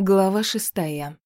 Глава шестая.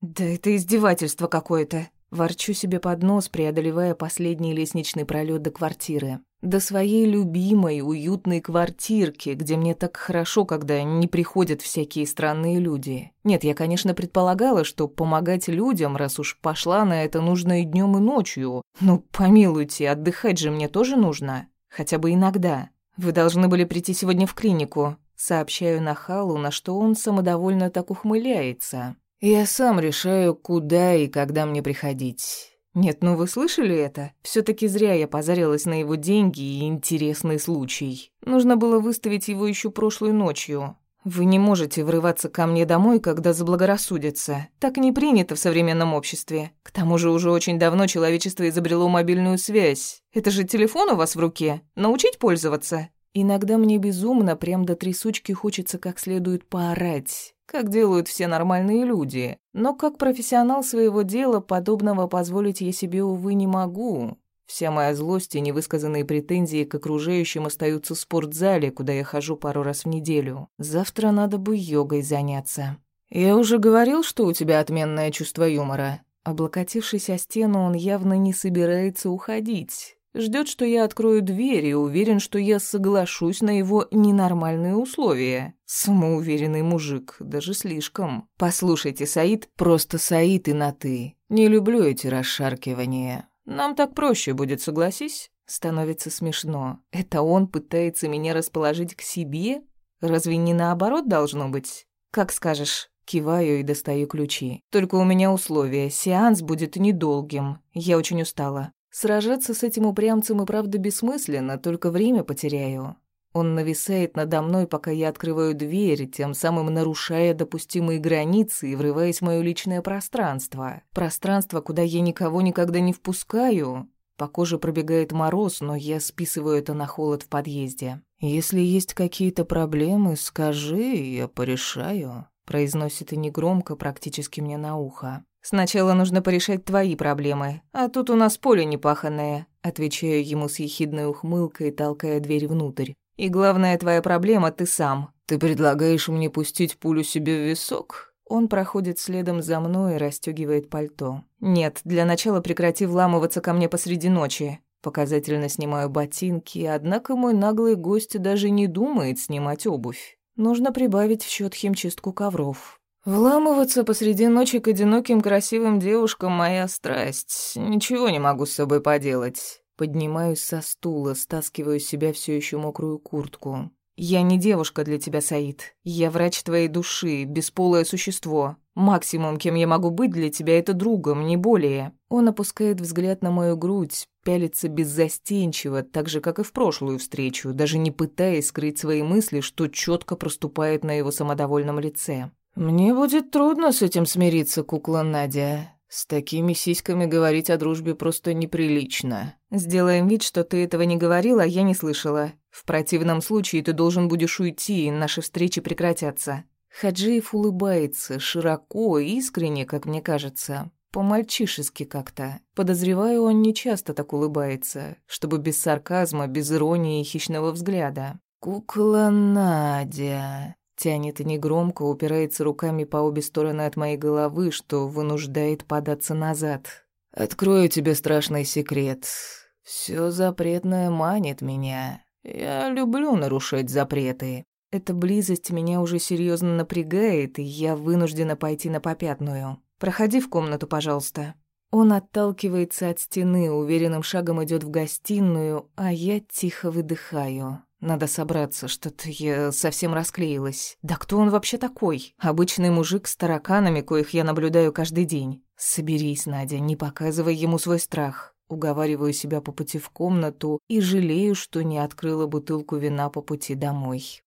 «Да это издевательство какое-то!» Ворчу себе под нос, преодолевая последний лестничный пролет до квартиры. До своей любимой, уютной квартирки, где мне так хорошо, когда не приходят всякие странные люди. Нет, я, конечно, предполагала, что помогать людям, раз уж пошла на это, нужно и днем, и ночью. Ну, помилуйте, отдыхать же мне тоже нужно. Хотя бы иногда. Вы должны были прийти сегодня в клинику. Сообщаю Нахалу, на что он самодовольно так ухмыляется. «Я сам решаю, куда и когда мне приходить». «Нет, ну вы слышали это? все таки зря я позарилась на его деньги и интересный случай. Нужно было выставить его еще прошлой ночью. Вы не можете врываться ко мне домой, когда заблагорассудится. Так не принято в современном обществе. К тому же уже очень давно человечество изобрело мобильную связь. Это же телефон у вас в руке. Научить пользоваться? Иногда мне безумно, прям до трясучки хочется как следует поорать, как делают все нормальные люди. Но как профессионал своего дела подобного позволить я себе, увы, не могу. Вся моя злость и невысказанные претензии к окружающим остаются в спортзале, куда я хожу пару раз в неделю. Завтра надо бы йогой заняться. «Я уже говорил, что у тебя отменное чувство юмора». Облокотившись о стену, он явно не собирается уходить. Ждет, что я открою дверь и уверен, что я соглашусь на его ненормальные условия. Самоуверенный мужик, даже слишком. Послушайте, Саид, просто Саид и на «ты». Не люблю эти расшаркивания. Нам так проще будет, согласись? Становится смешно. Это он пытается меня расположить к себе? Разве не наоборот должно быть? Как скажешь. Киваю и достаю ключи. Только у меня условия. Сеанс будет недолгим. Я очень устала. Сражаться с этим упрямцем и правда бессмысленно, только время потеряю. Он нависает надо мной, пока я открываю дверь, тем самым нарушая допустимые границы и врываясь в моё личное пространство. Пространство, куда я никого никогда не впускаю. По коже пробегает мороз, но я списываю это на холод в подъезде. «Если есть какие-то проблемы, скажи, я порешаю», — произносит и негромко, практически мне на ухо. «Сначала нужно порешать твои проблемы, а тут у нас поле непаханное», отвечаю ему с ехидной ухмылкой, толкая дверь внутрь. «И главная твоя проблема — ты сам». «Ты предлагаешь мне пустить пулю себе в висок?» Он проходит следом за мной и расстёгивает пальто. «Нет, для начала прекрати вламываться ко мне посреди ночи». Показательно снимаю ботинки, однако мой наглый гость даже не думает снимать обувь. Нужно прибавить в счет химчистку ковров. Вламываться посреди ночи к одиноким красивым девушкам — моя страсть. Ничего не могу с собой поделать. Поднимаюсь со стула, стаскиваю с себя все еще мокрую куртку. «Я не девушка для тебя, Саид. Я врач твоей души, бесполое существо. Максимум, кем я могу быть для тебя, это другом, не более». Он опускает взгляд на мою грудь, пялится беззастенчиво, так же, как и в прошлую встречу, даже не пытаясь скрыть свои мысли, что четко проступает на его самодовольном лице. «Мне будет трудно с этим смириться, кукла Надя. С такими сиськами говорить о дружбе просто неприлично. Сделаем вид, что ты этого не говорила, а я не слышала. В противном случае ты должен будешь уйти, и наши встречи прекратятся». Хаджиев улыбается, широко, искренне, как мне кажется. По-мальчишески как-то. Подозреваю, он не часто так улыбается, чтобы без сарказма, без иронии и хищного взгляда. «Кукла Надя...» Тянет негромко, упирается руками по обе стороны от моей головы, что вынуждает податься назад. «Открою тебе страшный секрет. Все запретное манит меня. Я люблю нарушать запреты. Эта близость меня уже серьезно напрягает, и я вынуждена пойти на попятную. Проходи в комнату, пожалуйста». Он отталкивается от стены, уверенным шагом идет в гостиную, а я тихо выдыхаю. Надо собраться, что-то я совсем расклеилась. Да кто он вообще такой? Обычный мужик с тараканами, коих я наблюдаю каждый день. Соберись, Надя, не показывай ему свой страх. Уговариваю себя по пути в комнату и жалею, что не открыла бутылку вина по пути домой.